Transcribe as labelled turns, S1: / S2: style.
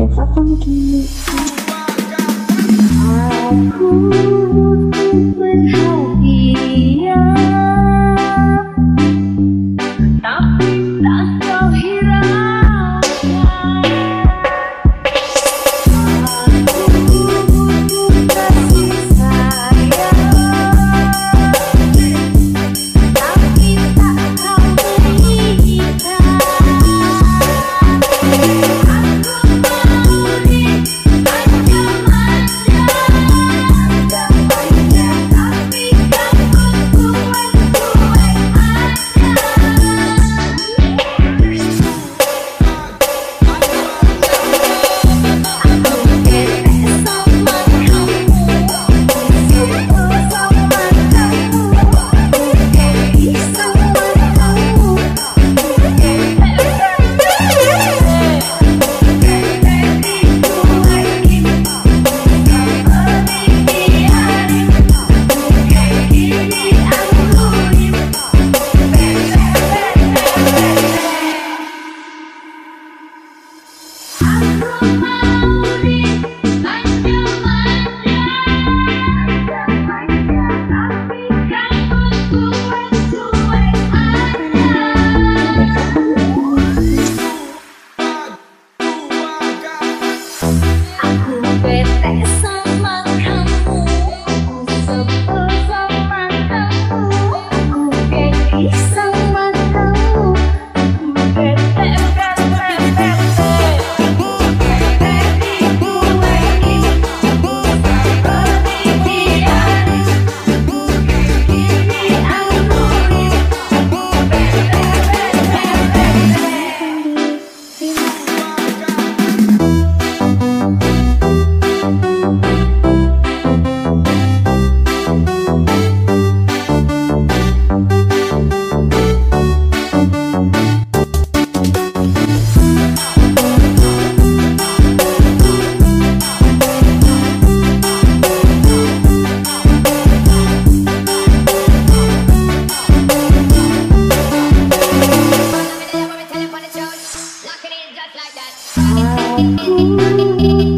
S1: Deva Pangki Aku Tapi You.